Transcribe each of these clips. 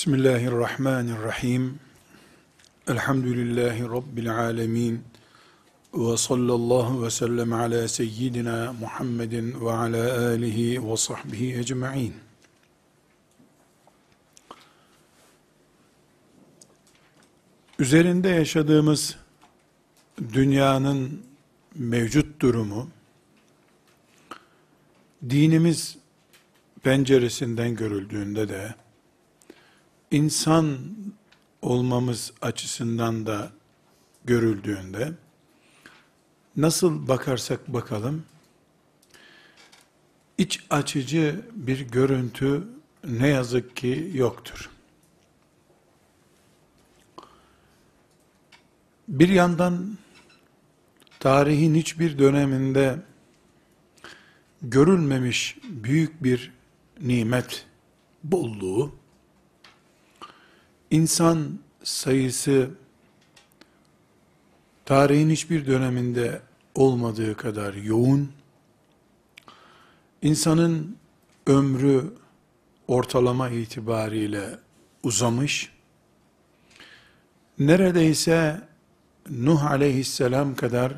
Bismillahirrahmanirrahim. Elhamdülillahi Rabbil alemin. Ve sallallahu ve sellem ala seyyidina Muhammedin ve ala alihi ve sahbihi ecma'in. Üzerinde yaşadığımız dünyanın mevcut durumu, dinimiz penceresinden görüldüğünde de, insan olmamız açısından da görüldüğünde, nasıl bakarsak bakalım, iç açıcı bir görüntü ne yazık ki yoktur. Bir yandan tarihin hiçbir döneminde görülmemiş büyük bir nimet bolluğu, insan sayısı tarihin hiçbir döneminde olmadığı kadar yoğun, insanın ömrü ortalama itibariyle uzamış, neredeyse Nuh aleyhisselam kadar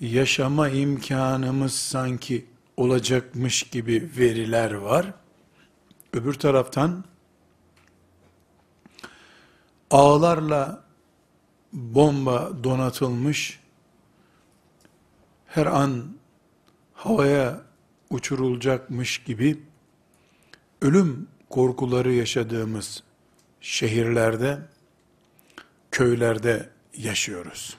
yaşama imkanımız sanki olacakmış gibi veriler var. Öbür taraftan ağlarla bomba donatılmış, her an havaya uçurulacakmış gibi ölüm korkuları yaşadığımız şehirlerde, köylerde yaşıyoruz.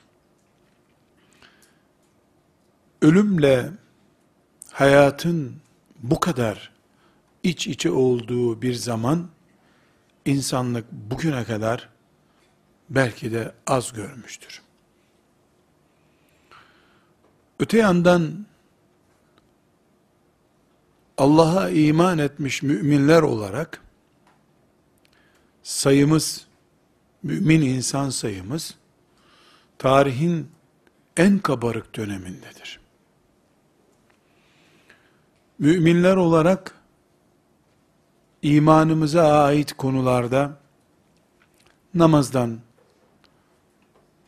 Ölümle hayatın bu kadar iç içe olduğu bir zaman insanlık bugüne kadar belki de az görmüştür. Öte yandan Allah'a iman etmiş müminler olarak sayımız, mümin insan sayımız tarihin en kabarık dönemindedir. Müminler olarak imanımıza ait konularda namazdan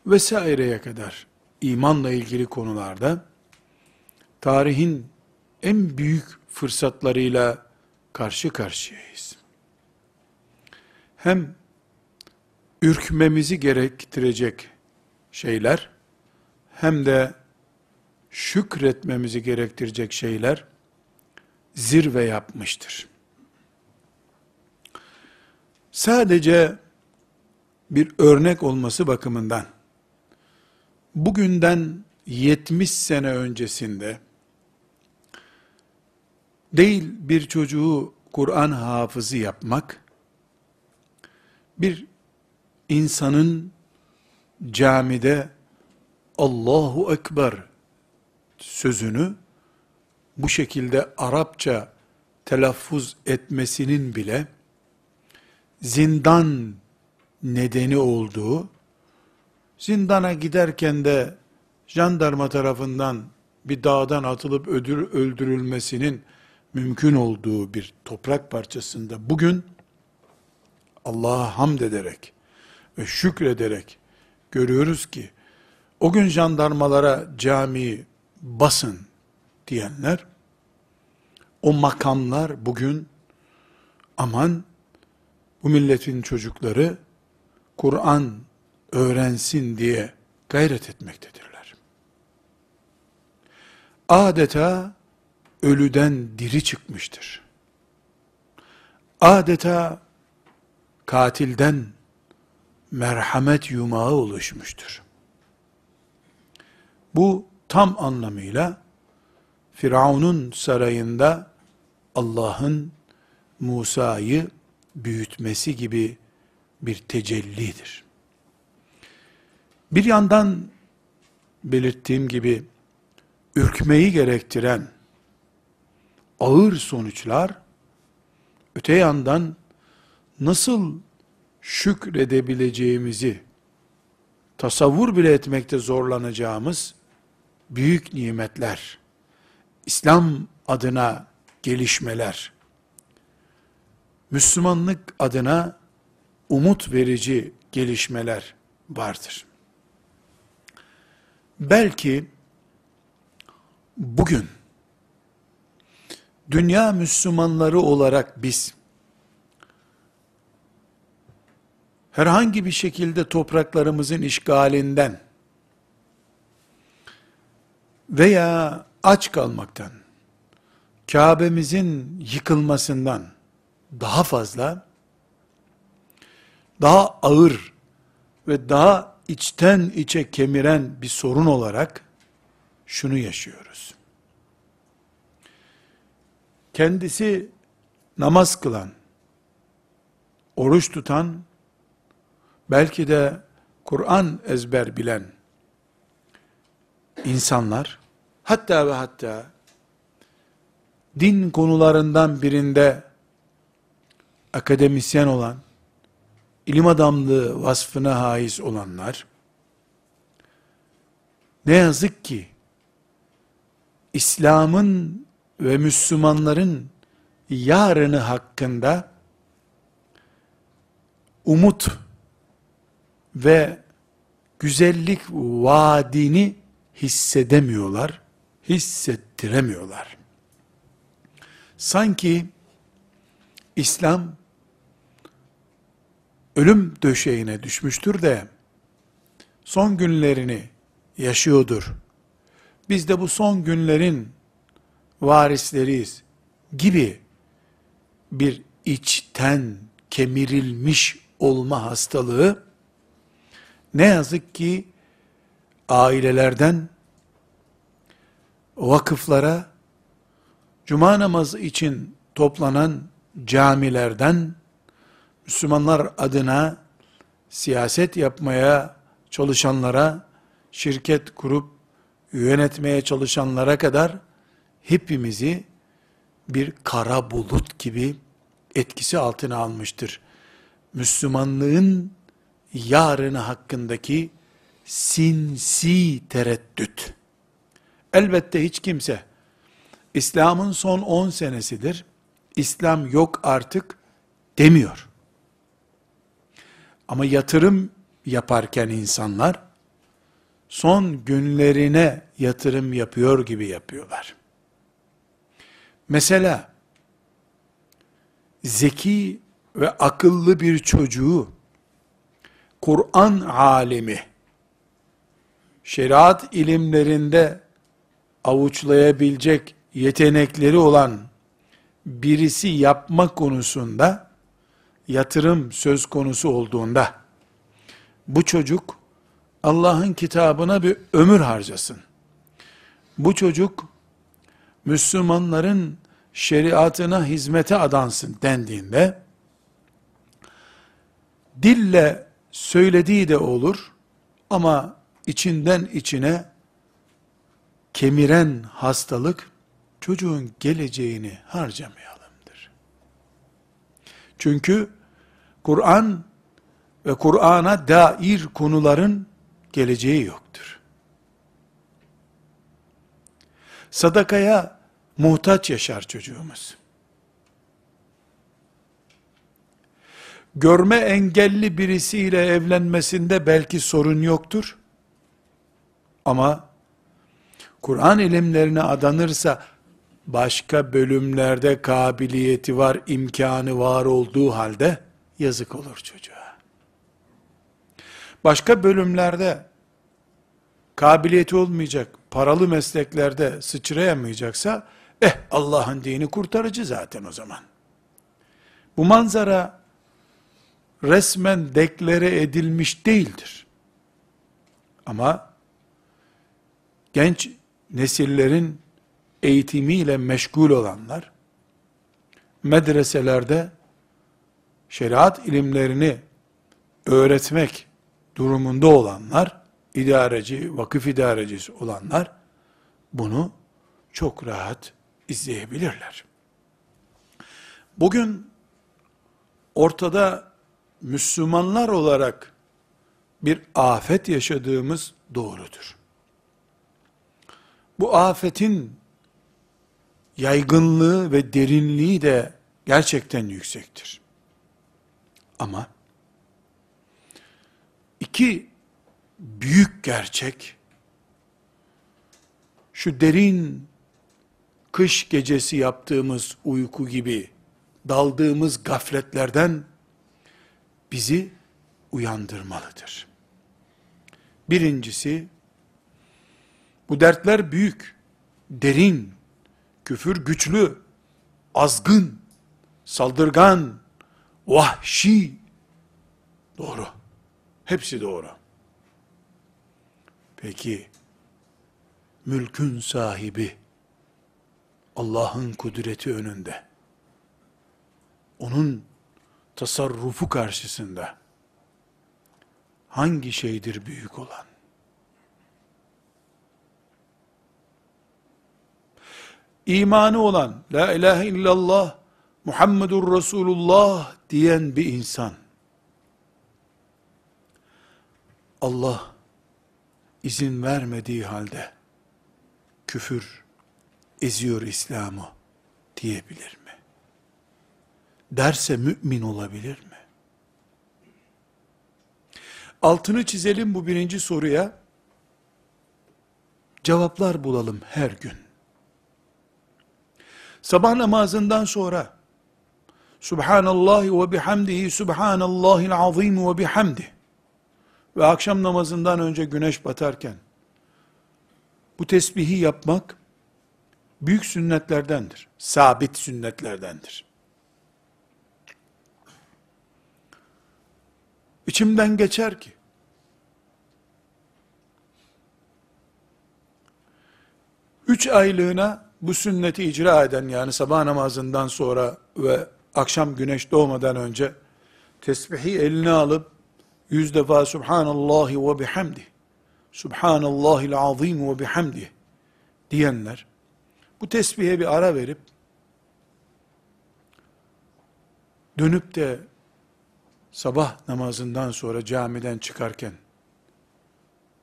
vesaireye kadar imanla ilgili konularda tarihin en büyük fırsatlarıyla karşı karşıyayız. Hem ürkmemizi gerektirecek şeyler hem de şükretmemizi gerektirecek şeyler zirve yapmıştır. Sadece bir örnek olması bakımından bugünden 70 sene öncesinde değil bir çocuğu Kur'an hafızı yapmak, bir insanın camide Allahu Ekber sözünü bu şekilde Arapça telaffuz etmesinin bile zindan nedeni olduğu, zindana giderken de jandarma tarafından bir dağdan atılıp ödür, öldürülmesinin mümkün olduğu bir toprak parçasında bugün Allah'a hamd ederek ve şükrederek görüyoruz ki o gün jandarmalara camiyi basın diyenler o makamlar bugün aman bu milletin çocukları Kur'an öğrensin diye gayret etmektedirler. Adeta ölüden diri çıkmıştır. Adeta katilden merhamet yumağı oluşmuştur. Bu tam anlamıyla Firavun'un sarayında Allah'ın Musa'yı büyütmesi gibi bir tecellidir. Bir yandan belirttiğim gibi ürkmeyi gerektiren ağır sonuçlar, öte yandan nasıl şükredebileceğimizi tasavvur bile etmekte zorlanacağımız büyük nimetler, İslam adına gelişmeler, Müslümanlık adına umut verici gelişmeler vardır. Belki bugün dünya Müslümanları olarak biz herhangi bir şekilde topraklarımızın işgalinden veya aç kalmaktan, Kabe'mizin yıkılmasından daha fazla, daha ağır ve daha içten içe kemiren bir sorun olarak şunu yaşıyoruz. Kendisi namaz kılan, oruç tutan, belki de Kur'an ezber bilen insanlar, hatta ve hatta din konularından birinde akademisyen olan, ilim adamlığı vasfına haiz olanlar, ne yazık ki, İslam'ın ve Müslümanların yarını hakkında umut ve güzellik vaadini hissedemiyorlar, hissettiremiyorlar. Sanki İslam ölüm döşeğine düşmüştür de son günlerini yaşıyordur. Biz de bu son günlerin varisleriyiz gibi bir içten kemirilmiş olma hastalığı ne yazık ki ailelerden vakıflara cuma namazı için toplanan camilerden Müslümanlar adına siyaset yapmaya çalışanlara, şirket kurup yönetmeye çalışanlara kadar hepimizi bir kara bulut gibi etkisi altına almıştır. Müslümanlığın yarını hakkındaki sinsi tereddüt. Elbette hiç kimse İslam'ın son 10 senesidir. İslam yok artık demiyor. Ama yatırım yaparken insanlar son günlerine yatırım yapıyor gibi yapıyorlar. Mesela zeki ve akıllı bir çocuğu Kur'an alemi şeriat ilimlerinde avuçlayabilecek yetenekleri olan birisi yapma konusunda yatırım söz konusu olduğunda bu çocuk Allah'ın kitabına bir ömür harcasın. Bu çocuk Müslümanların şeriatına hizmete adansın dendiğinde dille söylediği de olur ama içinden içine kemiren hastalık çocuğun geleceğini harcamayalımdır. Çünkü Kur'an ve Kur'an'a dair konuların geleceği yoktur. Sadakaya muhtaç yaşar çocuğumuz. Görme engelli birisiyle evlenmesinde belki sorun yoktur. Ama Kur'an ilimlerine adanırsa başka bölümlerde kabiliyeti var, imkanı var olduğu halde yazık olur çocuğa. Başka bölümlerde kabiliyeti olmayacak, paralı mesleklerde sıçrayamayacaksa, eh Allah'ın dini kurtarıcı zaten o zaman. Bu manzara resmen deklare edilmiş değildir. Ama genç nesillerin eğitimiyle meşgul olanlar, medreselerde şeriat ilimlerini öğretmek durumunda olanlar, idareci, vakıf idarecisi olanlar, bunu çok rahat izleyebilirler. Bugün ortada Müslümanlar olarak bir afet yaşadığımız doğrudur. Bu afetin yaygınlığı ve derinliği de gerçekten yüksektir. Ama iki büyük gerçek şu derin kış gecesi yaptığımız uyku gibi daldığımız gafletlerden bizi uyandırmalıdır. Birincisi, bu dertler büyük, derin, küfür güçlü, azgın, saldırgan, vahşi. Doğru. Hepsi doğru. Peki, mülkün sahibi, Allah'ın kudreti önünde, onun tasarrufu karşısında, hangi şeydir büyük olan? İmanı olan, La ilahe illallah, Muhammedur Resulullah diyen bir insan, Allah izin vermediği halde, küfür eziyor İslam'ı diyebilir mi? Derse mümin olabilir mi? Altını çizelim bu birinci soruya. Cevaplar bulalım her gün. Sabah namazından sonra Subhanallah ve bihamdihi Subhanallahil azim ve bihamdi ve akşam namazından önce güneş batarken bu tesbihi yapmak büyük sünnetlerdendir. Sabit sünnetlerdendir. İçimden geçer ki üç aylığına bu sünneti icra eden yani sabah namazından sonra ve akşam güneş doğmadan önce tesbihi eline alıp yüz defa Subhanallahi ve bihamdi Subhanallahil azim ve bihamdi diyenler bu tesbihe bir ara verip dönüp de sabah namazından sonra camiden çıkarken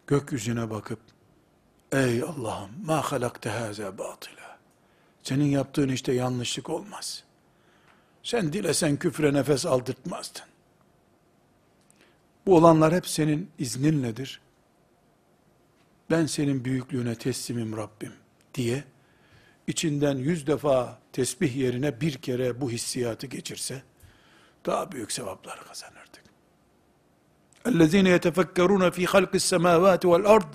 gökyüzüne bakıp ey Allah'ım ma halakte haza batıla senin yaptığın işte yanlışlık olmaz. Sen dilesen küfre nefes aldırtmazdın. Bu olanlar hep senin izninledir. Ben senin büyüklüğüne teslimim Rabbim diye içinden yüz defa tesbih yerine bir kere bu hissiyatı geçirse daha büyük sevaplar kazanırdık. اَلَّذ۪ينَ يَتَفَكَّرُونَ ف۪ي خَلْقِ السَّمَاوَاتِ وَالْاَرْضِ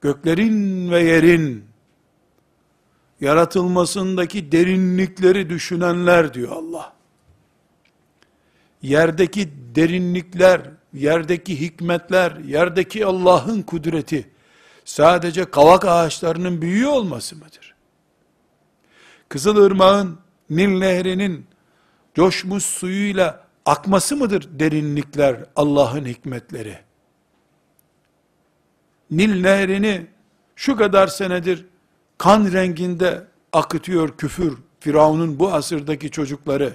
Göklerin ve yerin yaratılmasındaki derinlikleri düşünenler diyor Allah. Yerdeki derinlikler, yerdeki hikmetler, yerdeki Allah'ın kudreti sadece kavak ağaçlarının büyüğü olması mıdır? Kızılırmağın, Nil Nehri'nin coşmuş suyuyla akması mıdır derinlikler Allah'ın hikmetleri? Nil nehrini şu kadar senedir kan renginde akıtıyor küfür, Firavun'un bu asırdaki çocukları,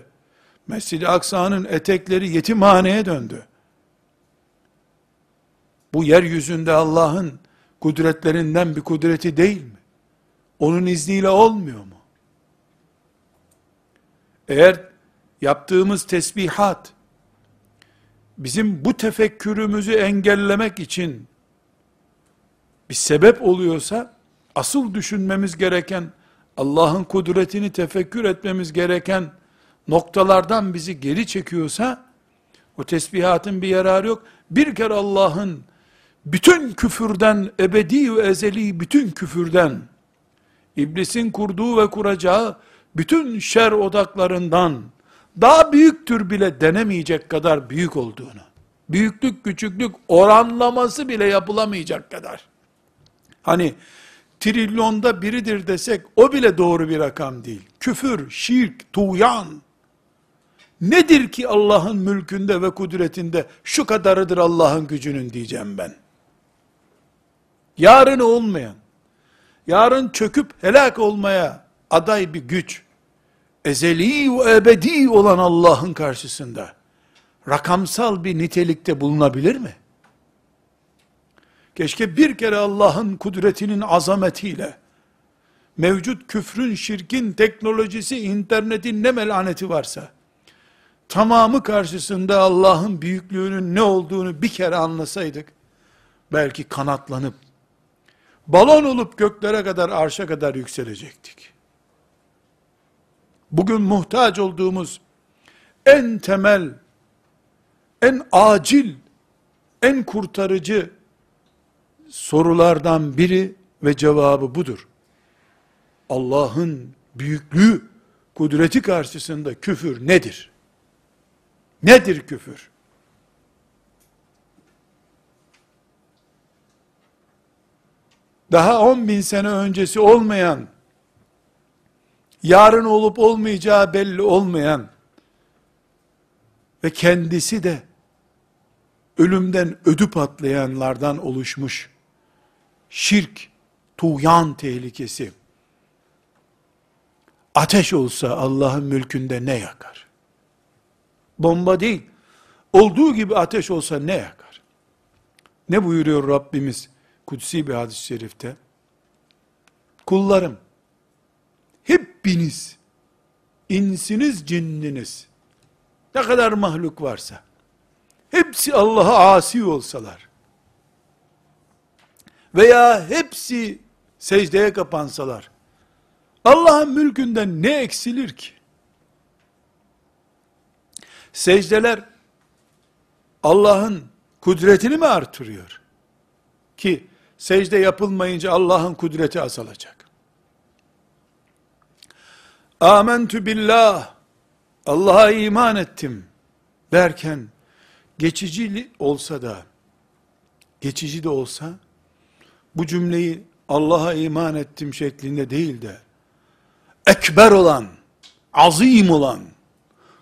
Mescid-i Aksa'nın etekleri yetimhaneye döndü. Bu yeryüzünde Allah'ın kudretlerinden bir kudreti değil mi? Onun izniyle olmuyor mu? Eğer yaptığımız tesbihat, bizim bu tefekkürümüzü engellemek için bir sebep oluyorsa, asıl düşünmemiz gereken, Allah'ın kudretini tefekkür etmemiz gereken noktalardan bizi geri çekiyorsa, o tesbihatın bir yararı yok. Bir kere Allah'ın bütün küfürden, ebedi ve ezeli bütün küfürden, iblisin kurduğu ve kuracağı bütün şer odaklarından, daha büyüktür bile denemeyecek kadar büyük olduğunu, büyüklük küçüklük oranlaması bile yapılamayacak kadar, hani trilyonda biridir desek, o bile doğru bir rakam değil. Küfür, şirk, tuğyan, nedir ki Allah'ın mülkünde ve kudretinde şu kadarıdır Allah'ın gücünün diyeceğim ben. Yarın olmayan, yarın çöküp helak olmaya aday bir güç, ezeli ve ebedi olan Allah'ın karşısında rakamsal bir nitelikte bulunabilir mi? Keşke bir kere Allah'ın kudretinin azametiyle, mevcut küfrün, şirkin, teknolojisi, internetin ne melaneti varsa, tamamı karşısında Allah'ın büyüklüğünün ne olduğunu bir kere anlasaydık, belki kanatlanıp, balon olup göklere kadar, arşa kadar yükselecektik. Bugün muhtaç olduğumuz en temel, en acil, en kurtarıcı sorulardan biri ve cevabı budur. Allah'ın büyüklüğü, kudreti karşısında küfür nedir? Nedir küfür? Daha 10 bin sene öncesi olmayan, yarın olup olmayacağı belli olmayan ve kendisi de ölümden ödü patlayanlardan oluşmuş şirk, tuğyan tehlikesi, ateş olsa Allah'ın mülkünde ne yakar? Bomba değil. Olduğu gibi ateş olsa ne yakar? Ne buyuruyor Rabbimiz kutsi bir hadis-i şerifte? Kullarım, hepiniz, insiniz, cinniniz, ne kadar mahluk varsa, hepsi Allah'a asi olsalar, veya hepsi secdeye kapansalar, Allah'ın mülkünden ne eksilir ki? Secdeler Allah'ın kudretini mi artırıyor? Ki secde yapılmayınca Allah'ın kudreti azalacak. Amentü billah Allah'a iman ettim derken geçici olsa da geçici de olsa bu cümleyi Allah'a iman ettim şeklinde değil de ekber olan, azim olan,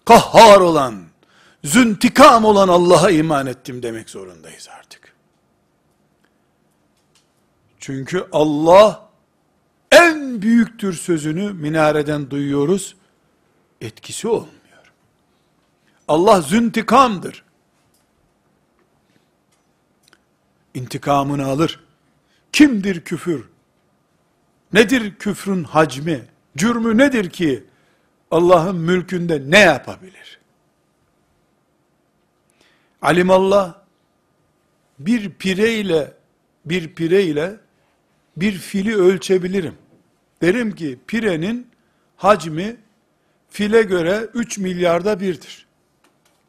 kahhar olan, züntikam olan Allah'a iman ettim demek zorundayız artık. Çünkü Allah en büyüktür sözünü minareden duyuyoruz, etkisi olmuyor. Allah züntikamdır. İntikamını alır. Kimdir küfür? Nedir küfrün hacmi? Cürmü nedir ki Allah'ın mülkünde ne yapabilir? Alimallah bir pireyle bir pireyle bir fili ölçebilirim. Derim ki pirenin hacmi file göre 3 milyarda birdir.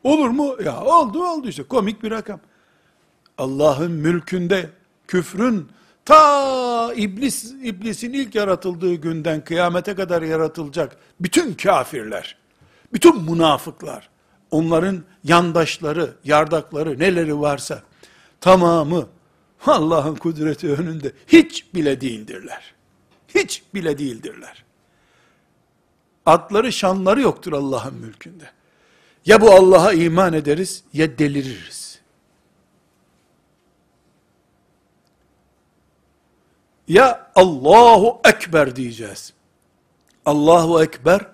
Olur mu? Ya oldu oldu işte komik bir rakam. Allah'ın mülkünde küfrün ta iblis iblisin ilk yaratıldığı günden kıyamete kadar yaratılacak bütün kafirler, bütün münafıklar, onların yandaşları, yardakları, neleri varsa tamamı Allah'ın kudreti önünde hiç bile değildirler. Hiç bile değildirler. Adları şanları yoktur Allah'ın mülkünde. Ya bu Allah'a iman ederiz ya deliririz. Ya Allahu Ekber diyeceğiz. Allahu Ekber,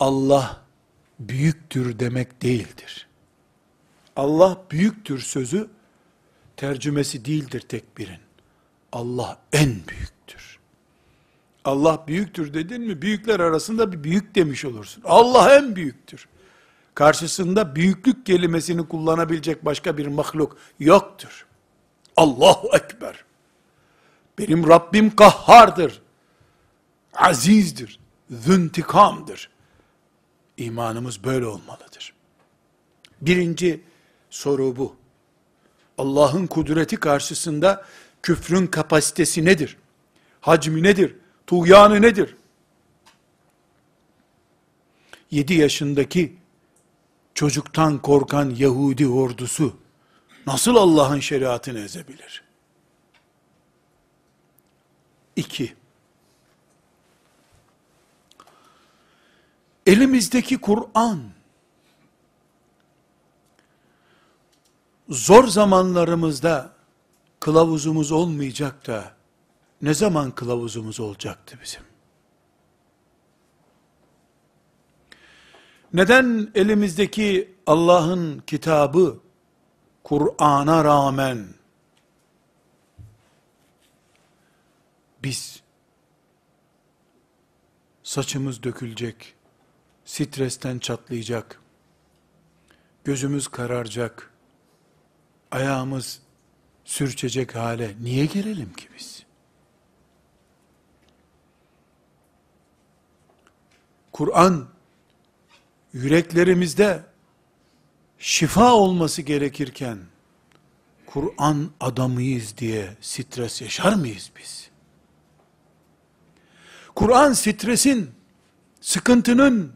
Allah büyüktür demek değildir. Allah büyüktür sözü, tercümesi değildir tekbirin. Allah en büyüktür. Allah büyüktür dedin mi, büyükler arasında bir büyük demiş olursun. Allah en büyüktür. Karşısında büyüklük kelimesini kullanabilecek başka bir mahluk yoktur. Allahu Ekber. Benim Rabbim kahhardır. Azizdir. Züntikamdır. İmanımız böyle olmalıdır. Birinci soru bu. Allah'ın kudreti karşısında küfrün kapasitesi nedir? Hacmi nedir? Tuğyanı nedir? 7 yaşındaki çocuktan korkan Yahudi ordusu nasıl Allah'ın şeriatını ezebilir? 2. Elimizdeki Kur'an, zor zamanlarımızda kılavuzumuz olmayacak da, ne zaman kılavuzumuz olacaktı bizim? Neden elimizdeki Allah'ın kitabı, Kur'an'a rağmen, biz saçımız dökülecek, stresten çatlayacak, gözümüz kararacak, ayağımız sürçecek hale niye gelelim ki biz? Kur'an yüreklerimizde şifa olması gerekirken Kur'an adamıyız diye stres yaşar mıyız biz? Kur'an stresin, sıkıntının,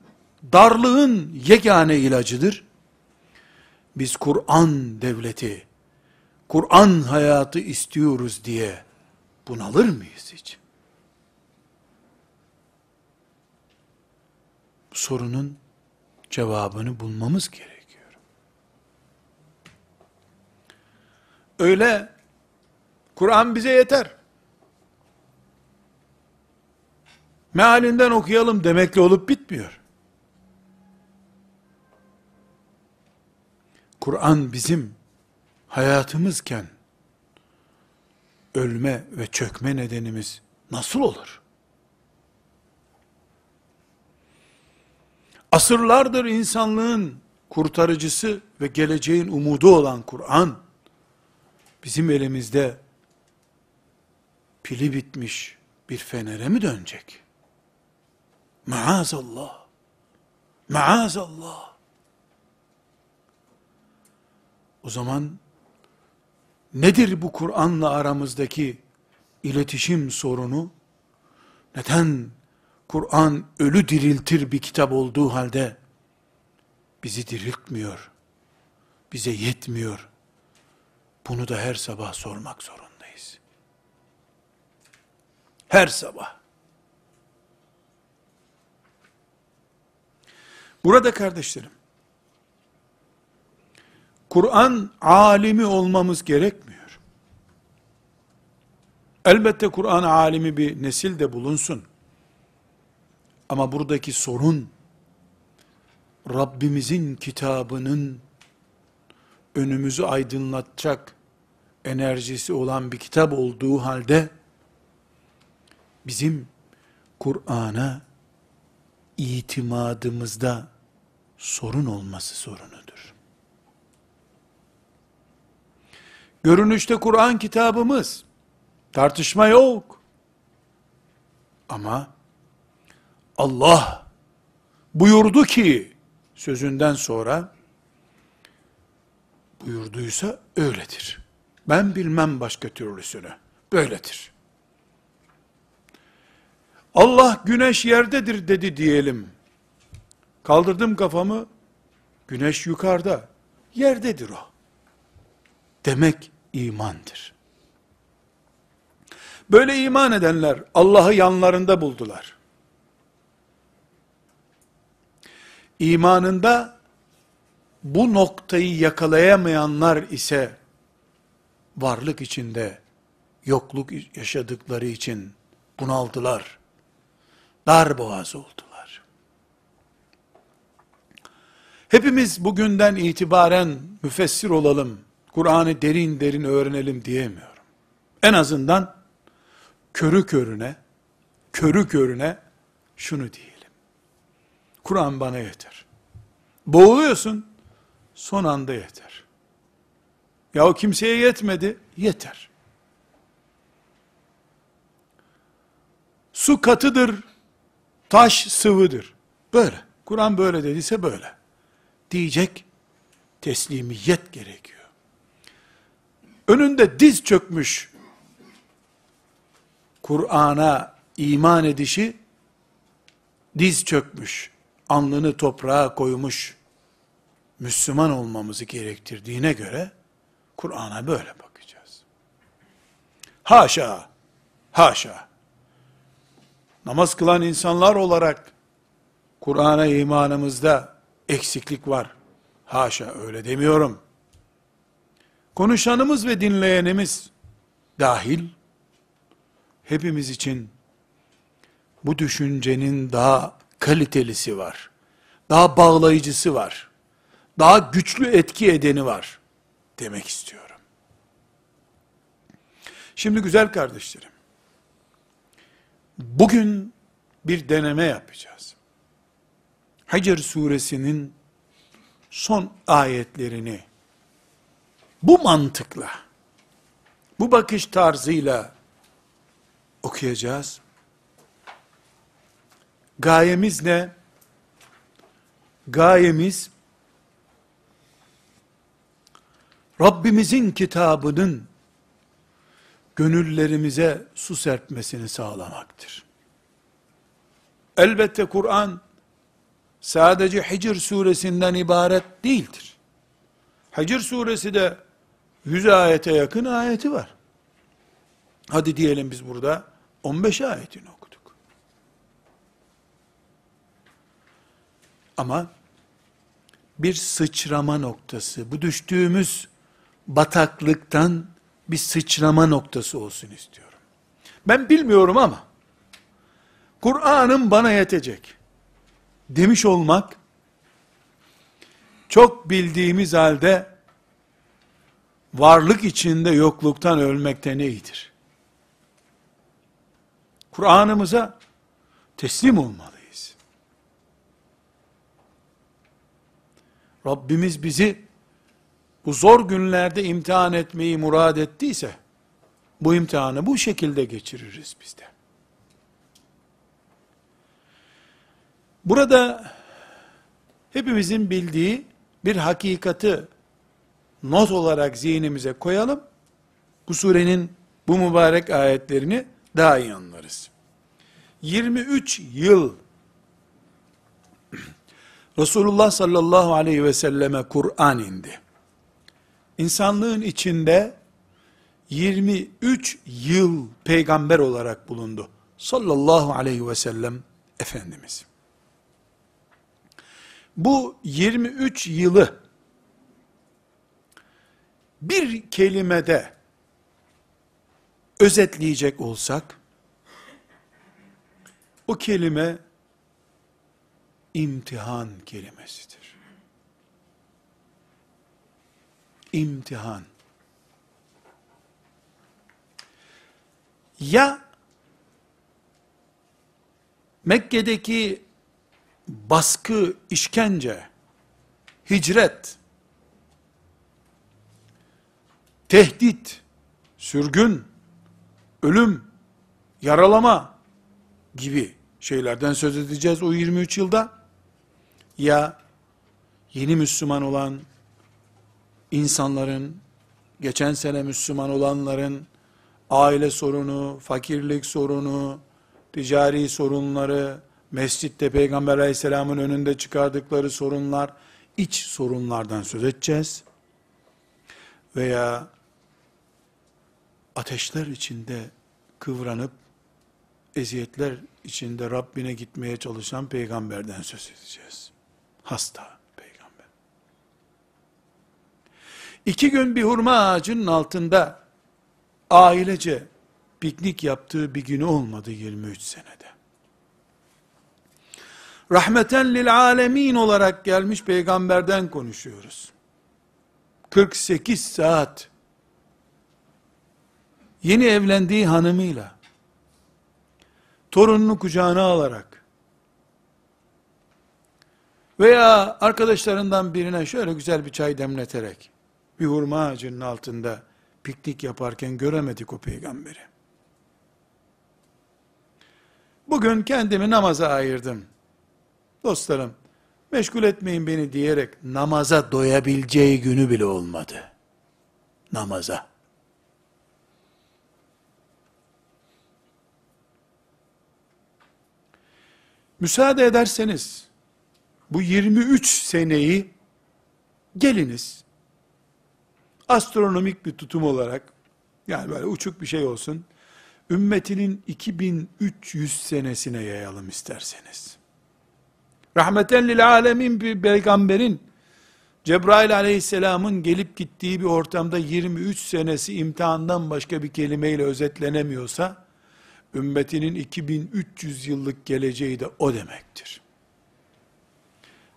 darlığın yegane ilacıdır. Biz Kur'an devleti, Kur'an hayatı istiyoruz diye bunalır mıyız hiç? Sorunun cevabını bulmamız gerekiyor. Öyle Kur'an bize yeter. Mealinden okuyalım demekle olup bitmiyor. Kur'an bizim hayatımızken ölme ve çökme nedenimiz nasıl olur? Asırlardır insanlığın kurtarıcısı ve geleceğin umudu olan Kur'an, bizim elimizde pili bitmiş bir fenere mi dönecek? Maazallah. Maazallah. O zaman nedir bu Kur'an'la aramızdaki iletişim sorunu? Neden Kur'an ölü diriltir bir kitap olduğu halde bizi diriltmiyor, bize yetmiyor. Bunu da her sabah sormak zorundayız. Her sabah. Burada kardeşlerim, Kur'an alimi olmamız gerekmiyor. Elbette Kur'an alimi bir nesil de bulunsun. Ama buradaki sorun, Rabbimizin kitabının önümüzü aydınlatacak enerjisi olan bir kitap olduğu halde, bizim Kur'an'a itimadımızda sorun olması sorunudur. Görünüşte Kur'an kitabımız, tartışma yok. Ama Allah buyurdu ki sözünden sonra buyurduysa öyledir. Ben bilmem başka türlüsünü. Böyledir. Allah güneş yerdedir dedi diyelim. Kaldırdım kafamı, güneş yukarıda, yerdedir o. Demek imandır. Böyle iman edenler Allah'ı yanlarında buldular. İmanında bu noktayı yakalayamayanlar ise varlık içinde yokluk yaşadıkları için bunaldılar. Dar boğaz oldular. Hepimiz bugünden itibaren müfessir olalım, Kur'an'ı derin derin öğrenelim diyemiyorum. En azından körü körüne, körü körüne şunu diyelim. Kur'an bana yeter. Boğuluyorsun, son anda yeter. Ya o kimseye yetmedi, yeter. Su katıdır, taş sıvıdır. Böyle. Kur'an böyle dediyse böyle. Diyecek teslimiyet gerekiyor. Önünde diz çökmüş Kur'an'a iman edişi diz çökmüş, alnını toprağa koymuş Müslüman olmamızı gerektirdiğine göre Kur'an'a böyle bakacağız. Haşa, haşa. Namaz kılan insanlar olarak Kur'an'a imanımızda eksiklik var. Haşa öyle demiyorum. Konuşanımız ve dinleyenimiz dahil hepimiz için bu düşüncenin daha kalitelisi var. Daha bağlayıcısı var. Daha güçlü etki edeni var demek istiyorum. Şimdi güzel kardeşlerim, bugün bir deneme yapacağız. Hacer suresinin son ayetlerini bu mantıkla, bu bakış tarzıyla okuyacağız. Gayemiz ne? Gayemiz Rabbimizin kitabının gönüllerimize su serpmesini sağlamaktır. Elbette Kur'an sadece Hicr suresinden ibaret değildir. Hicr suresi de 100 ayete yakın ayeti var. Hadi diyelim biz burada 15 ayetini okuduk. Ama bir sıçrama noktası, bu düştüğümüz bataklıktan bir sıçrama noktası olsun istiyorum. Ben bilmiyorum ama Kur'an'ım bana yetecek demiş olmak çok bildiğimiz halde varlık içinde yokluktan ölmekten iyidir. Kur'an'ımıza teslim olmalıyız. Rabbimiz bizi bu zor günlerde imtihan etmeyi murad ettiyse, bu imtihanı bu şekilde geçiririz biz de. Burada hepimizin bildiği bir hakikati not olarak zihnimize koyalım. Bu surenin bu mübarek ayetlerini daha iyi anlarız. 23 yıl Resulullah sallallahu aleyhi ve selleme Kur'an indi. İnsanlığın içinde 23 yıl peygamber olarak bulundu. Sallallahu aleyhi ve sellem Efendimiz. Bu 23 yılı bir kelimede özetleyecek olsak, o kelime imtihan kelimesidir. İmtihan. Ya Mekke'deki baskı, işkence, hicret, tehdit, sürgün, ölüm, yaralama gibi şeylerden söz edeceğiz o 23 yılda. Ya yeni Müslüman olan insanların, geçen sene Müslüman olanların aile sorunu, fakirlik sorunu, ticari sorunları, mescitte Peygamber aleyhisselamın önünde çıkardıkları sorunlar, iç sorunlardan söz edeceğiz. Veya ateşler içinde kıvranıp, eziyetler içinde Rabbine gitmeye çalışan peygamberden söz edeceğiz. Hasta peygamber. İki gün bir hurma ağacının altında ailece piknik yaptığı bir günü olmadı 23 senede. Rahmeten lil alemin olarak gelmiş peygamberden konuşuyoruz. 48 saat yeni evlendiği hanımıyla torununu kucağına alarak veya arkadaşlarından birine şöyle güzel bir çay demleterek bir hurma ağacının altında piknik yaparken göremedik o peygamberi. Bugün kendimi namaza ayırdım. Dostlarım, meşgul etmeyin beni diyerek namaza doyabileceği günü bile olmadı. Namaza. Müsaade ederseniz, bu 23 seneyi geliniz, astronomik bir tutum olarak, yani böyle uçuk bir şey olsun, ümmetinin 2300 senesine yayalım isterseniz. Rahmeten lil alemin bir peygamberin, Cebrail aleyhisselamın gelip gittiği bir ortamda 23 senesi imtihandan başka bir kelimeyle özetlenemiyorsa, ümmetinin 2300 yıllık geleceği de o demektir.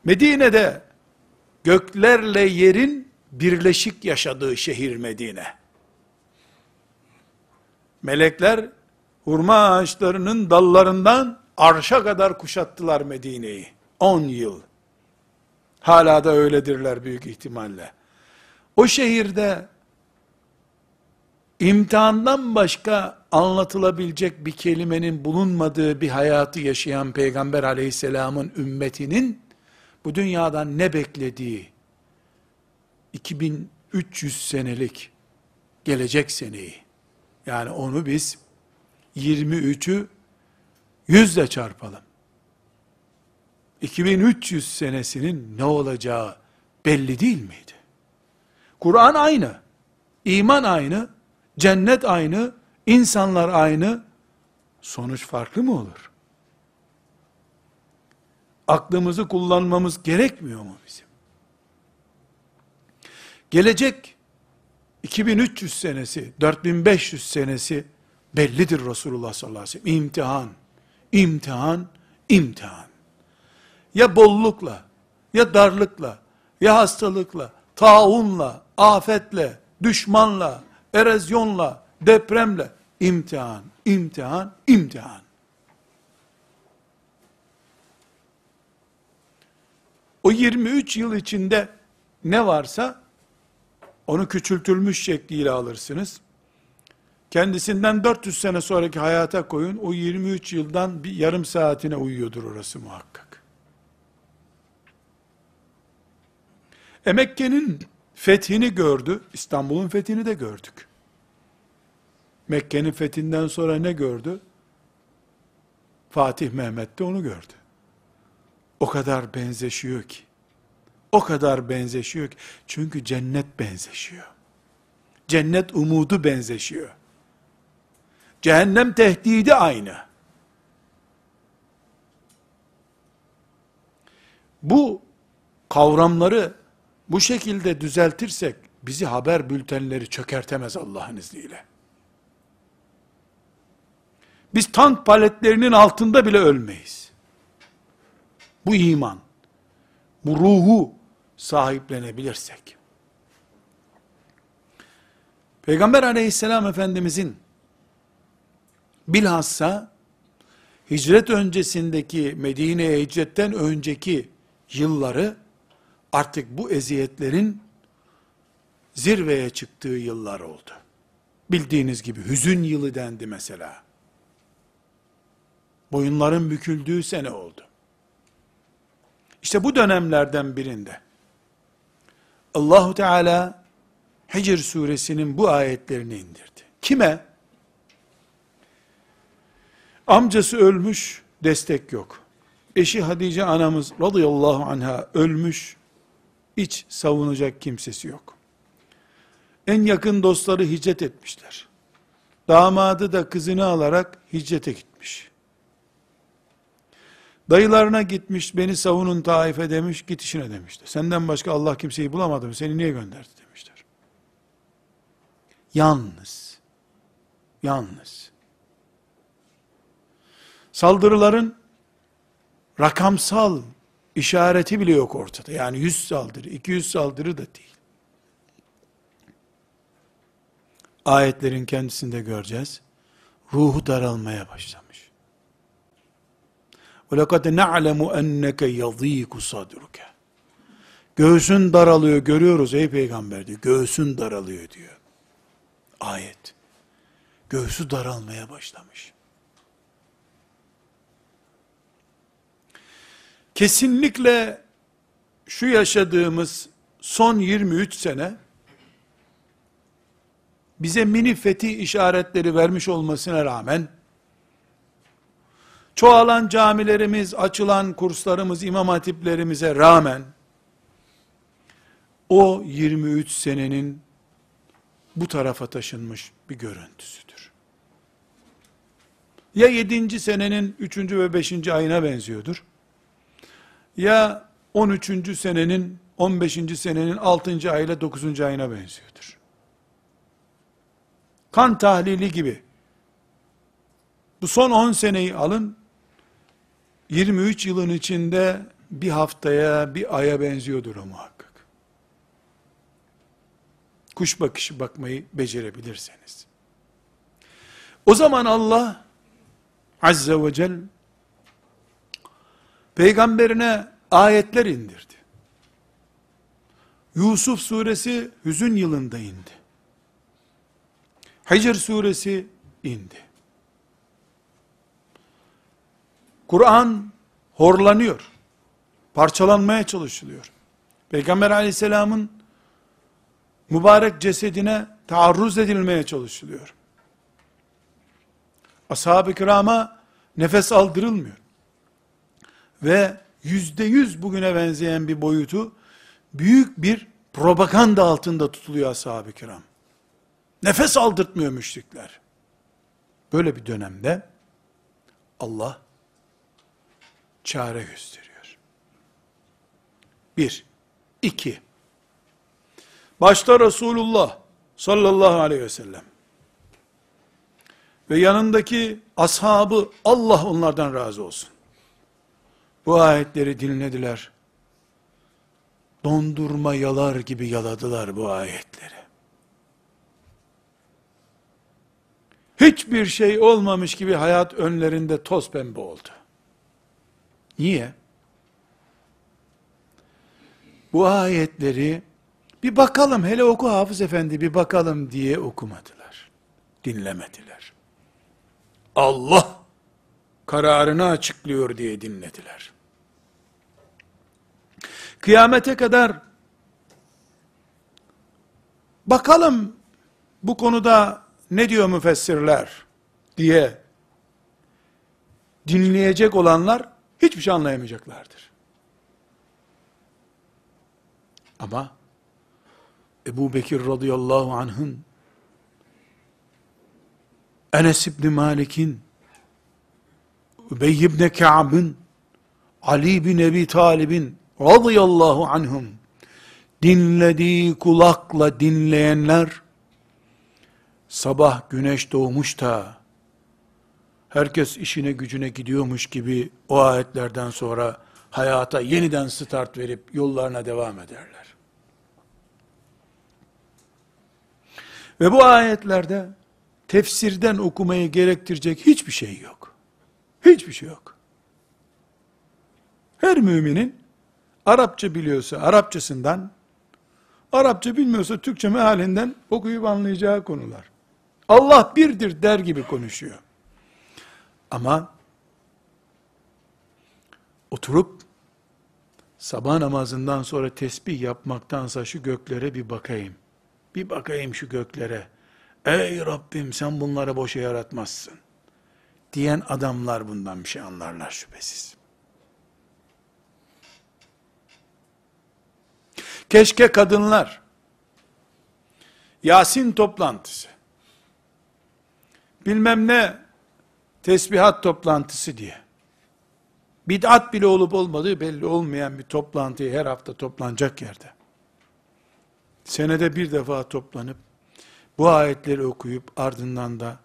Medine'de göklerle yerin birleşik yaşadığı şehir Medine. Melekler hurma ağaçlarının dallarından arşa kadar kuşattılar Medine'yi. 10 yıl. Hala da öyledirler büyük ihtimalle. O şehirde imtihandan başka anlatılabilecek bir kelimenin bulunmadığı bir hayatı yaşayan Peygamber aleyhisselamın ümmetinin bu dünyadan ne beklediği 2300 senelik gelecek seneyi yani onu biz 23'ü 100 ile çarpalım. 2300 senesinin ne olacağı belli değil miydi? Kur'an aynı, iman aynı, cennet aynı, insanlar aynı, sonuç farklı mı olur? Aklımızı kullanmamız gerekmiyor mu bizim? Gelecek 2300 senesi, 4500 senesi bellidir Resulullah sallallahu aleyhi ve sellem. İmtihan, imtihan, imtihan. Ya bollukla, ya darlıkla, ya hastalıkla, taunla, afetle, düşmanla, erozyonla, depremle, imtihan, imtihan, imtihan. O 23 yıl içinde ne varsa onu küçültülmüş şekliyle alırsınız. Kendisinden 400 sene sonraki hayata koyun, o 23 yıldan bir yarım saatine uyuyordur orası muhakkak. E Mekke'nin fethini gördü, İstanbul'un fethini de gördük. Mekke'nin fethinden sonra ne gördü? Fatih Mehmet de onu gördü. O kadar benzeşiyor ki. O kadar benzeşiyor ki. Çünkü cennet benzeşiyor. Cennet umudu benzeşiyor. Cehennem tehdidi aynı. Bu kavramları bu şekilde düzeltirsek bizi haber bültenleri çökertemez Allah'ın izniyle. Biz tank paletlerinin altında bile ölmeyiz. Bu iman, bu ruhu sahiplenebilirsek. Peygamber aleyhisselam efendimizin bilhassa hicret öncesindeki Medine'ye hicretten önceki yılları artık bu eziyetlerin zirveye çıktığı yıllar oldu. Bildiğiniz gibi hüzün yılı dendi mesela. Boyunların büküldüğü sene oldu. İşte bu dönemlerden birinde Allahu Teala Hicr suresinin bu ayetlerini indirdi. Kime? Amcası ölmüş, destek yok. Eşi Hadice anamız radıyallahu anha ölmüş, hiç savunacak kimsesi yok. En yakın dostları hicret etmişler. Damadı da kızını alarak hicrete gitmiş. Dayılarına gitmiş, beni savunun taife demiş, git işine demişler. Senden başka Allah kimseyi bulamadı mı, seni niye gönderdi demişler. Yalnız, yalnız. Saldırıların rakamsal işareti bile yok ortada. Yani 100 saldırı, 200 saldırı da değil. Ayetlerin kendisinde göreceğiz. Ruhu daralmaya başlamış. وَلَقَدْ نَعْلَمُ اَنَّكَ يَض۪يكُ صَدْرُكَ Göğsün daralıyor, görüyoruz ey peygamber diyor. Göğsün daralıyor diyor. Ayet. Göğsü daralmaya başlamış. Kesinlikle şu yaşadığımız son 23 sene bize mini fethi işaretleri vermiş olmasına rağmen çoğalan camilerimiz, açılan kurslarımız, imam hatiplerimize rağmen o 23 senenin bu tarafa taşınmış bir görüntüsüdür. Ya 7. senenin 3. ve 5. ayına benziyordur ya 13. senenin 15. senenin 6. ayıyla 9. ayına benziyordur. Kan tahlili gibi. Bu son 10 seneyi alın, 23 yılın içinde bir haftaya, bir aya benziyordur o muhakkak. Kuş bakışı bakmayı becerebilirseniz. O zaman Allah Azze ve Celle peygamberine ayetler indirdi. Yusuf suresi hüzün yılında indi. Hicr suresi indi. Kur'an horlanıyor. Parçalanmaya çalışılıyor. Peygamber aleyhisselamın mübarek cesedine taarruz edilmeye çalışılıyor. Ashab-ı kirama nefes aldırılmıyor. Ve yüzde yüz bugüne benzeyen bir boyutu büyük bir propaganda altında tutuluyor ashab-ı kiram. Nefes aldırtmıyor müşrikler. Böyle bir dönemde Allah çare gösteriyor. Bir. iki. Başta Resulullah sallallahu aleyhi ve sellem ve yanındaki ashabı Allah onlardan razı olsun. Bu ayetleri dinlediler. Dondurma yalar gibi yaladılar bu ayetleri. Hiçbir şey olmamış gibi hayat önlerinde toz pembe oldu. Niye? Bu ayetleri bir bakalım hele oku Hafız Efendi bir bakalım diye okumadılar. Dinlemediler. Allah kararını açıklıyor diye dinlediler. Kıyamete kadar bakalım bu konuda ne diyor müfessirler diye dinleyecek olanlar hiçbir şey anlayamayacaklardır. Ama Ebu Bekir radıyallahu anh'ın Enes İbni Malik'in Übey İbni Ka'b'ın Ali bin Ebi Talib'in radıyallahu anhum dinlediği kulakla dinleyenler sabah güneş doğmuş da herkes işine gücüne gidiyormuş gibi o ayetlerden sonra hayata yeniden start verip yollarına devam ederler. Ve bu ayetlerde tefsirden okumayı gerektirecek hiçbir şey yok. Hiçbir şey yok. Her müminin Arapça biliyorsa Arapçasından, Arapça bilmiyorsa Türkçe mealinden okuyup anlayacağı konular. Allah birdir der gibi konuşuyor. Ama oturup sabah namazından sonra tesbih yapmaktansa şu göklere bir bakayım. Bir bakayım şu göklere. Ey Rabbim sen bunları boşa yaratmazsın. Diyen adamlar bundan bir şey anlarlar şüphesiz. Keşke kadınlar. Yasin toplantısı. Bilmem ne tesbihat toplantısı diye. Bid'at bile olup olmadığı belli olmayan bir toplantıyı her hafta toplanacak yerde. Senede bir defa toplanıp bu ayetleri okuyup ardından da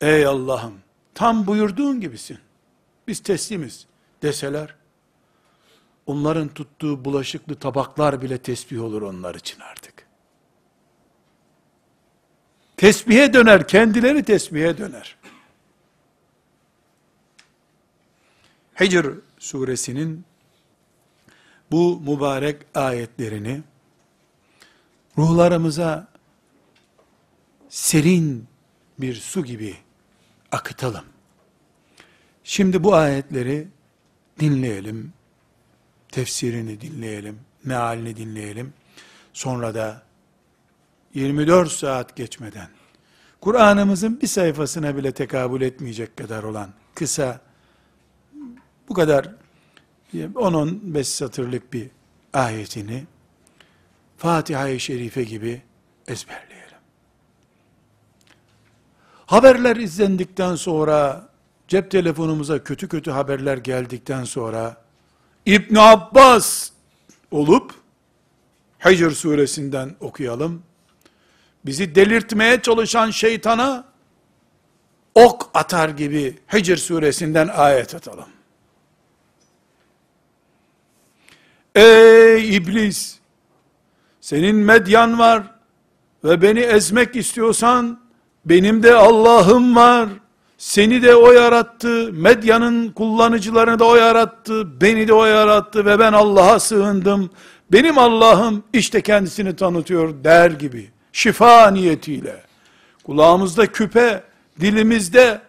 ey Allah'ım tam buyurduğun gibisin. Biz teslimiz. deseler onların tuttuğu bulaşıklı tabaklar bile tesbih olur onlar için artık. Tesbihe döner, kendileri tesbihe döner. Hicr suresinin bu mübarek ayetlerini ruhlarımıza serin bir su gibi akıtalım. Şimdi bu ayetleri dinleyelim, tefsirini dinleyelim, mealini dinleyelim. Sonra da 24 saat geçmeden Kur'an'ımızın bir sayfasına bile tekabül etmeyecek kadar olan kısa bu kadar 10-15 satırlık bir ayetini Fatiha-i Şerife gibi ezberleyelim. Haberler izlendikten sonra, cep telefonumuza kötü kötü haberler geldikten sonra, İbn Abbas olup, Hicr suresinden okuyalım. Bizi delirtmeye çalışan şeytana, ok atar gibi Hicr suresinden ayet atalım. Ey iblis! Senin medyan var ve beni ezmek istiyorsan benim de Allah'ım var. Seni de o yarattı. Medyanın kullanıcılarını da o yarattı. Beni de o yarattı ve ben Allah'a sığındım. benim Allah'ım işte kendisini tanıtıyor der gibi, şifa niyetiyle, kulağımızda küpe, dilimizde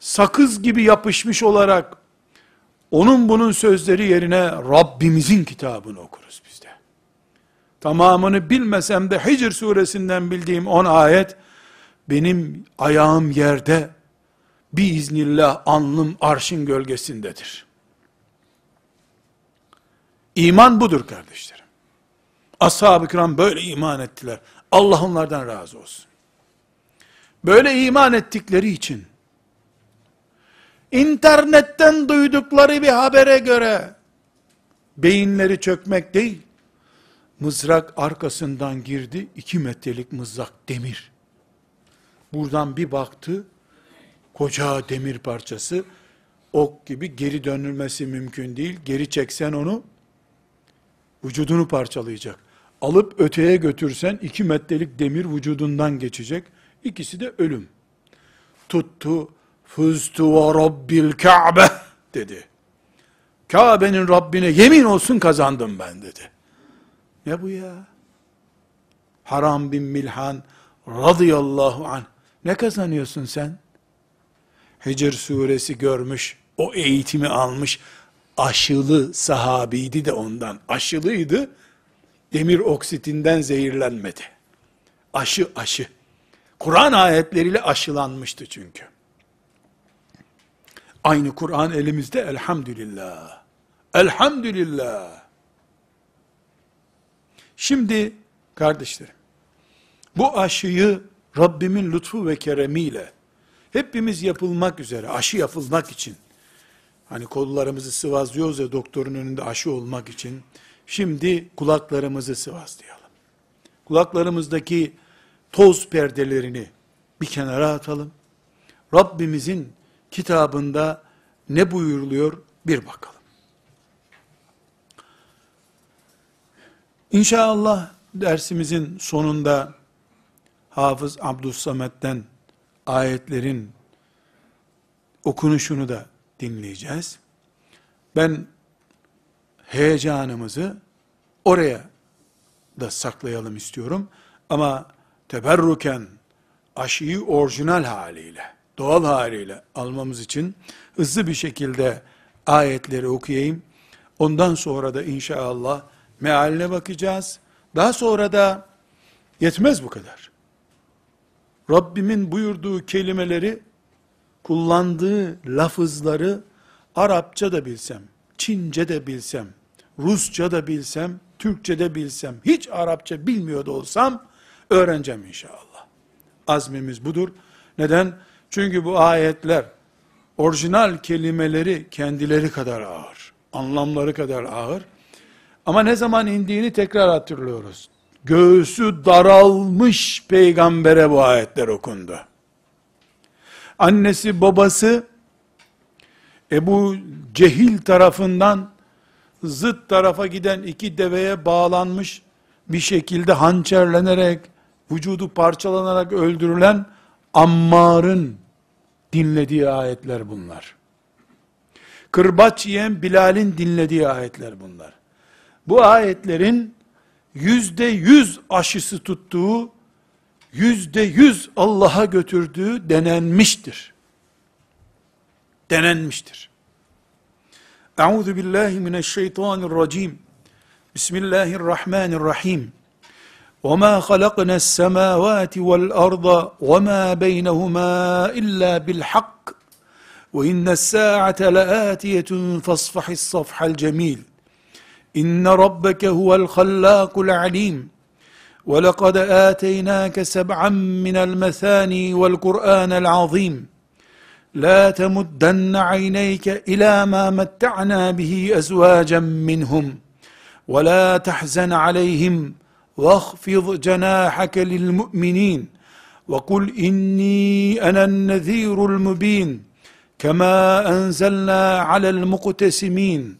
sakız gibi yapışmış olarak, onun bunun sözleri yerine Rabbimizin kitabını okuruz biz de. Tamamını bilmesem de Hicr suresinden bildiğim 10 ayet, benim ayağım yerde, biiznillah alnım arşın gölgesindedir. İman budur kardeşlerim. Ashab-ı kiram böyle iman ettiler. Allah onlardan razı olsun. Böyle iman ettikleri için, internetten duydukları bir habere göre, beyinleri çökmek değil, mızrak arkasından girdi, iki metrelik mızrak demir. Buradan bir baktı, koca demir parçası, ok gibi geri dönülmesi mümkün değil. Geri çeksen onu, vücudunu parçalayacak. Alıp öteye götürsen iki metrelik demir vücudundan geçecek. İkisi de ölüm. Tuttu, fuztu ve rabbil ka'be dedi. Kabe'nin Rabbine yemin olsun kazandım ben dedi. Ne bu ya? Haram bin Milhan radıyallahu anh. Ne kazanıyorsun sen? Hicr suresi görmüş, o eğitimi almış, aşılı sahabiydi de ondan. Aşılıydı, demir oksitinden zehirlenmedi. Aşı aşı. Kur'an ayetleriyle aşılanmıştı çünkü. Aynı Kur'an elimizde elhamdülillah. Elhamdülillah. Şimdi kardeşlerim, bu aşıyı Rabbimin lütfu ve keremiyle hepimiz yapılmak üzere, aşı yapılmak için, hani kollarımızı sıvazlıyoruz ya doktorun önünde aşı olmak için, şimdi kulaklarımızı sıvazlayalım. Kulaklarımızdaki toz perdelerini bir kenara atalım. Rabbimizin kitabında ne buyuruluyor bir bakalım. İnşallah dersimizin sonunda Hafız Abdüssamet'ten ayetlerin okunuşunu da dinleyeceğiz. Ben heyecanımızı oraya da saklayalım istiyorum. Ama teberruken aşıyı orijinal haliyle, doğal haliyle almamız için hızlı bir şekilde ayetleri okuyayım. Ondan sonra da inşallah mealine bakacağız. Daha sonra da yetmez bu kadar. Rabbimin buyurduğu kelimeleri, kullandığı lafızları Arapça da bilsem, Çince de bilsem, Rusça da bilsem, Türkçe de bilsem, hiç Arapça bilmiyor da olsam, öğreneceğim inşallah. Azmimiz budur. Neden? Çünkü bu ayetler, orijinal kelimeleri kendileri kadar ağır, anlamları kadar ağır. Ama ne zaman indiğini tekrar hatırlıyoruz göğsü daralmış peygambere bu ayetler okundu. Annesi babası Ebu Cehil tarafından zıt tarafa giden iki deveye bağlanmış bir şekilde hançerlenerek vücudu parçalanarak öldürülen Ammar'ın dinlediği ayetler bunlar. Kırbaç yiyen Bilal'in dinlediği ayetler bunlar. Bu ayetlerin yüzde yüz aşısı tuttuğu, yüzde yüz Allah'a götürdüğü denenmiştir. Denenmiştir. Euzu billahi mineşşeytanirracim. Bismillahirrahmanirrahim. وَمَا خَلَقْنَا السَّمَاوَاتِ وَالْأَرْضَ وَمَا بَيْنَهُمَا إِلَّا بِالْحَقِّ وَإِنَّ السَّاعَةَ لَآتِيَةٌ فَاصْفَحِ الصَّفْحَ الْجَمِيلِ إن ربك هو الخلاق العليم. ولقد آتيناك سبعا من المثاني والقرآن العظيم. لا تمدن عينيك إلى ما متعنا به أزواجا منهم. ولا تحزن عليهم. واخفض جناحك للمؤمنين. وقل إني أنا النذير المبين. كما أنزلنا على المقتسمين.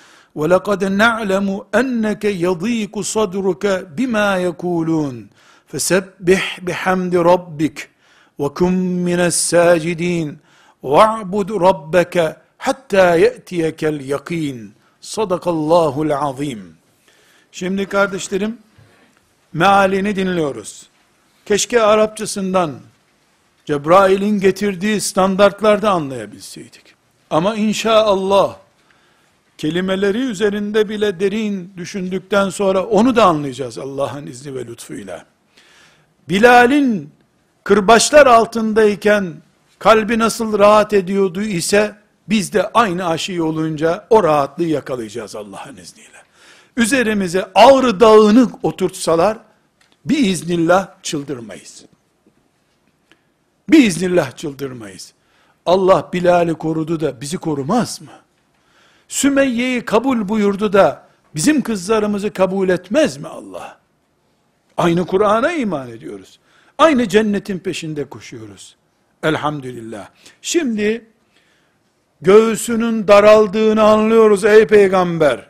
ولقد نعلم أنك يضيق صدرك بما يقولون فسبح بحمد ربك وكن من الساجدين واعبد ربك حتى يأتيك اليقين Sadakallahul azim. Şimdi kardeşlerim, mealini dinliyoruz. Keşke Arapçasından, Cebrail'in getirdiği standartlarda anlayabilseydik. Ama inşallah, kelimeleri üzerinde bile derin düşündükten sonra onu da anlayacağız Allah'ın izni ve lütfuyla. Bilal'in kırbaçlar altındayken kalbi nasıl rahat ediyordu ise biz de aynı aşı olunca o rahatlığı yakalayacağız Allah'ın izniyle. Üzerimize ağrı dağını oturtsalar biiznillah çıldırmayız. Biiznillah çıldırmayız. Allah Bilal'i korudu da bizi korumaz mı? Sümeyye'yi kabul buyurdu da bizim kızlarımızı kabul etmez mi Allah? Aynı Kur'an'a iman ediyoruz. Aynı cennetin peşinde koşuyoruz. Elhamdülillah. Şimdi göğsünün daraldığını anlıyoruz ey peygamber.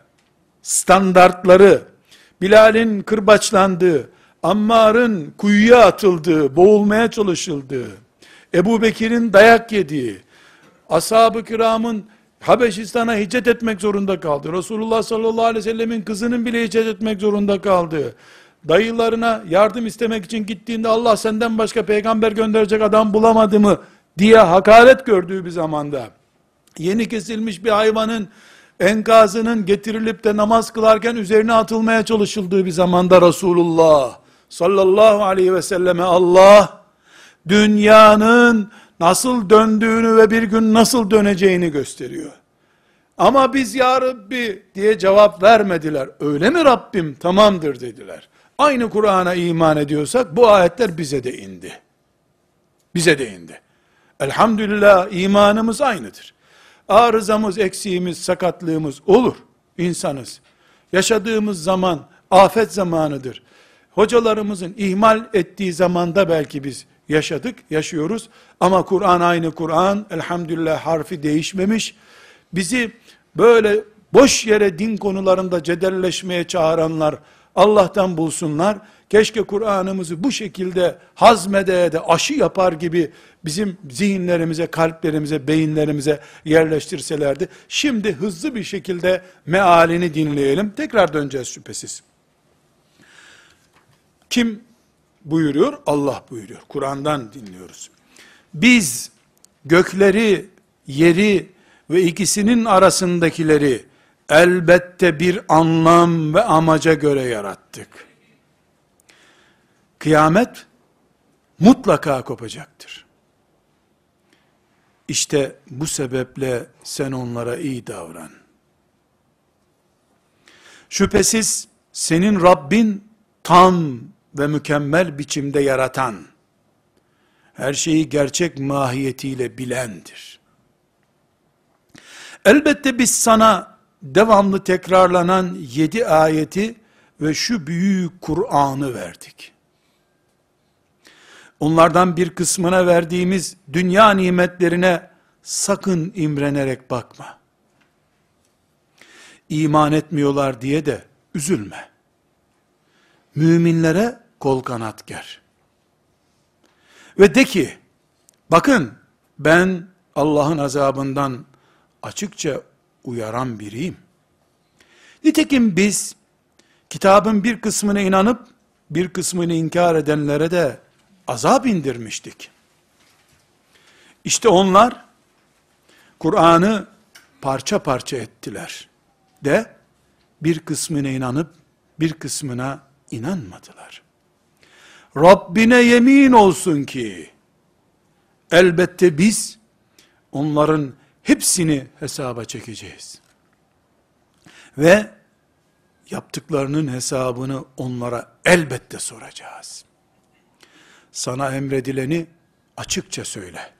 Standartları, Bilal'in kırbaçlandığı, Ammar'ın kuyuya atıldığı, boğulmaya çalışıldığı, Ebu Bekir'in dayak yediği, ashab-ı kiramın Habeşistan'a hicret etmek zorunda kaldı. Resulullah sallallahu aleyhi ve sellemin kızının bile hicret etmek zorunda kaldı. Dayılarına yardım istemek için gittiğinde Allah senden başka peygamber gönderecek adam bulamadı mı diye hakaret gördüğü bir zamanda yeni kesilmiş bir hayvanın enkazının getirilip de namaz kılarken üzerine atılmaya çalışıldığı bir zamanda Resulullah sallallahu aleyhi ve selleme Allah dünyanın nasıl döndüğünü ve bir gün nasıl döneceğini gösteriyor. Ama biz ya Rabbi diye cevap vermediler. Öyle mi Rabbim? Tamamdır dediler. Aynı Kur'an'a iman ediyorsak bu ayetler bize de indi. Bize de indi. Elhamdülillah imanımız aynıdır. Arızamız, eksiğimiz, sakatlığımız olur. İnsanız. Yaşadığımız zaman afet zamanıdır. Hocalarımızın ihmal ettiği zamanda belki biz yaşadık, yaşıyoruz. Ama Kur'an aynı Kur'an. Elhamdülillah harfi değişmemiş. Bizi böyle boş yere din konularında cedelleşmeye çağıranlar Allah'tan bulsunlar. Keşke Kur'an'ımızı bu şekilde hazmede de aşı yapar gibi bizim zihinlerimize, kalplerimize, beyinlerimize yerleştirselerdi. Şimdi hızlı bir şekilde mealini dinleyelim. Tekrar döneceğiz şüphesiz. Kim buyuruyor? Allah buyuruyor. Kur'an'dan dinliyoruz. Biz gökleri, yeri ve ikisinin arasındakileri elbette bir anlam ve amaca göre yarattık. Kıyamet mutlaka kopacaktır. İşte bu sebeple sen onlara iyi davran. Şüphesiz senin Rabbin tam ve mükemmel biçimde yaratan, her şeyi gerçek mahiyetiyle bilendir. Elbette biz sana devamlı tekrarlanan yedi ayeti ve şu büyük Kur'an'ı verdik. Onlardan bir kısmına verdiğimiz dünya nimetlerine sakın imrenerek bakma. İman etmiyorlar diye de üzülme. Müminlere kol kanat ger. Ve de ki, bakın ben Allah'ın azabından açıkça uyaran biriyim. Nitekim biz kitabın bir kısmına inanıp bir kısmını inkar edenlere de azap indirmiştik. İşte onlar Kur'an'ı parça parça ettiler de bir kısmına inanıp bir kısmına inanmadılar. Rabbine yemin olsun ki elbette biz onların hepsini hesaba çekeceğiz. Ve yaptıklarının hesabını onlara elbette soracağız. Sana emredileni açıkça söyle.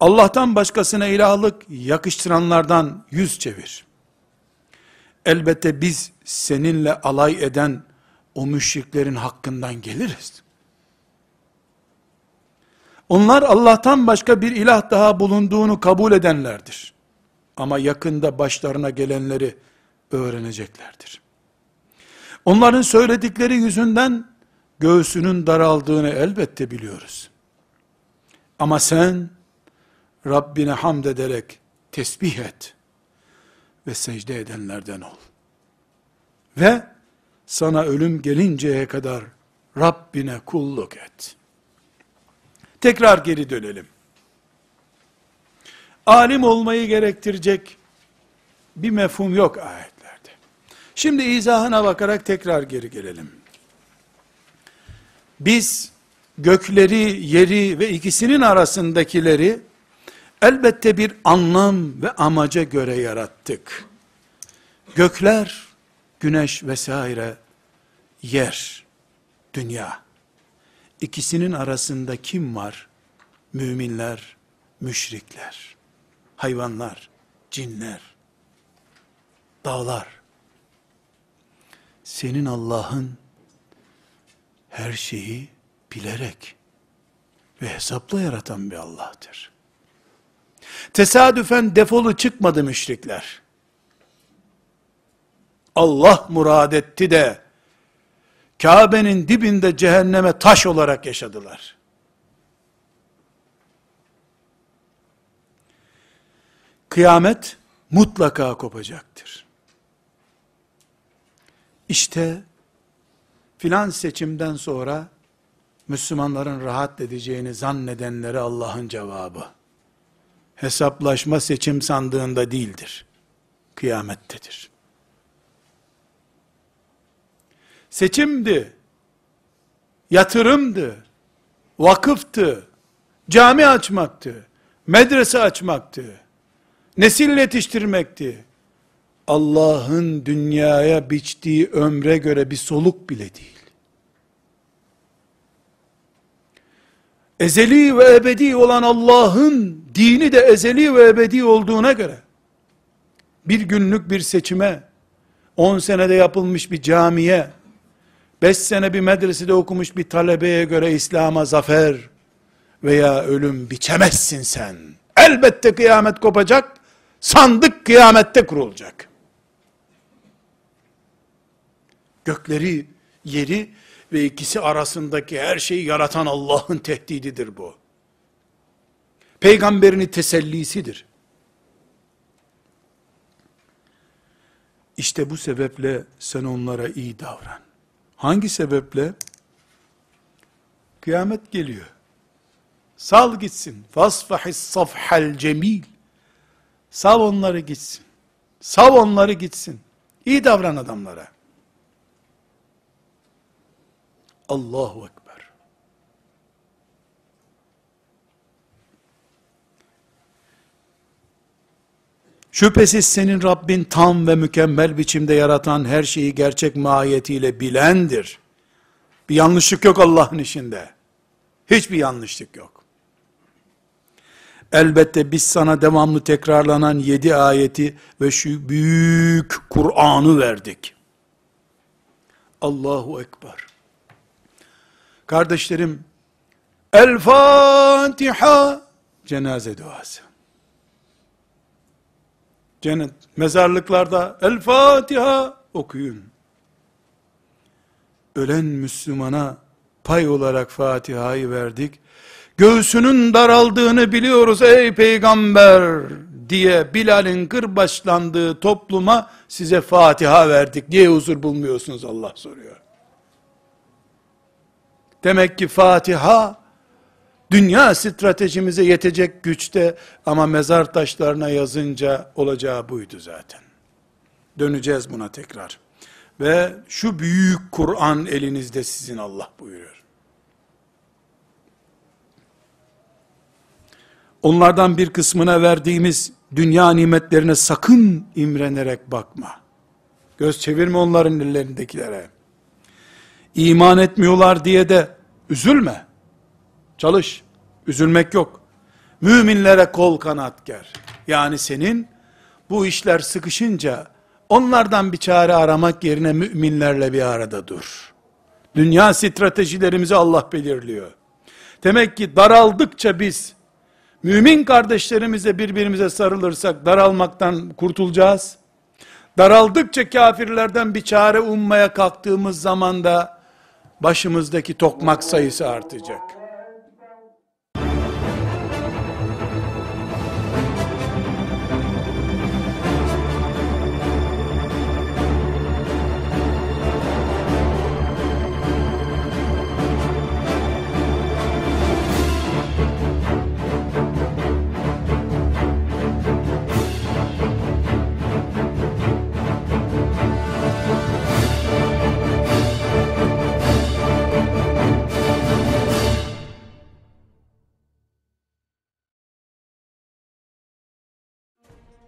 Allah'tan başkasına ilahlık yakıştıranlardan yüz çevir. Elbette biz seninle alay eden o müşriklerin hakkından geliriz. Onlar Allah'tan başka bir ilah daha bulunduğunu kabul edenlerdir. Ama yakında başlarına gelenleri öğreneceklerdir. Onların söyledikleri yüzünden göğsünün daraldığını elbette biliyoruz. Ama sen Rabbine hamd ederek tesbih et ve secde edenlerden ol. Ve sana ölüm gelinceye kadar Rabbine kulluk et. Tekrar geri dönelim. Alim olmayı gerektirecek bir mefhum yok ayetlerde. Şimdi izahına bakarak tekrar geri gelelim. Biz gökleri, yeri ve ikisinin arasındakileri elbette bir anlam ve amaca göre yarattık. Gökler, güneş vesaire, yer, dünya. İkisinin arasında kim var? Müminler, müşrikler, hayvanlar, cinler, dağlar. Senin Allah'ın her şeyi bilerek ve hesapla yaratan bir Allah'tır. Tesadüfen defolu çıkmadı müşrikler. Allah murad etti de Kabe'nin dibinde cehenneme taş olarak yaşadılar. Kıyamet mutlaka kopacaktır. İşte filan seçimden sonra Müslümanların rahat edeceğini zannedenlere Allah'ın cevabı. Hesaplaşma seçim sandığında değildir. Kıyamettedir. Seçimdi, yatırımdı, vakıftı, cami açmaktı, medrese açmaktı, nesil yetiştirmekti. Allah'ın dünyaya biçtiği ömre göre bir soluk bile değil. ezeli ve ebedi olan Allah'ın dini de ezeli ve ebedi olduğuna göre, bir günlük bir seçime, 10 senede yapılmış bir camiye, 5 sene bir medresede okumuş bir talebeye göre İslam'a zafer veya ölüm biçemezsin sen. Elbette kıyamet kopacak, sandık kıyamette kurulacak. Gökleri, yeri ve ikisi arasındaki her şeyi yaratan Allah'ın tehdididir bu. Peygamberini tesellisidir. İşte bu sebeple sen onlara iyi davran. Hangi sebeple? Kıyamet geliyor. Sal gitsin. Fasfahis safhal cemil. Sal onları gitsin. Sal onları gitsin. İyi davran adamlara. Allahu Ekber. Şüphesiz senin Rabbin tam ve mükemmel biçimde yaratan her şeyi gerçek mahiyetiyle bilendir. Bir yanlışlık yok Allah'ın işinde. Hiçbir yanlışlık yok. Elbette biz sana devamlı tekrarlanan yedi ayeti ve şu büyük Kur'an'ı verdik. Allahu Ekber. Kardeşlerim, El Fatiha cenaze duası. Cennet mezarlıklarda El Fatiha okuyun. Ölen Müslümana pay olarak Fatiha'yı verdik. Göğsünün daraldığını biliyoruz ey peygamber diye Bilal'in kırbaçlandığı topluma size Fatiha verdik diye huzur bulmuyorsunuz Allah soruyor. Demek ki Fatiha, dünya stratejimize yetecek güçte ama mezar taşlarına yazınca olacağı buydu zaten. Döneceğiz buna tekrar. Ve şu büyük Kur'an elinizde sizin Allah buyuruyor. Onlardan bir kısmına verdiğimiz dünya nimetlerine sakın imrenerek bakma. Göz çevirme onların ellerindekilere. İman etmiyorlar diye de Üzülme. Çalış. Üzülmek yok. Müminlere kol kanat ger. Yani senin bu işler sıkışınca onlardan bir çare aramak yerine müminlerle bir arada dur. Dünya stratejilerimizi Allah belirliyor. Demek ki daraldıkça biz, mümin kardeşlerimize birbirimize sarılırsak daralmaktan kurtulacağız. Daraldıkça kafirlerden bir çare ummaya kalktığımız zaman da başımızdaki tokmak sayısı artacak.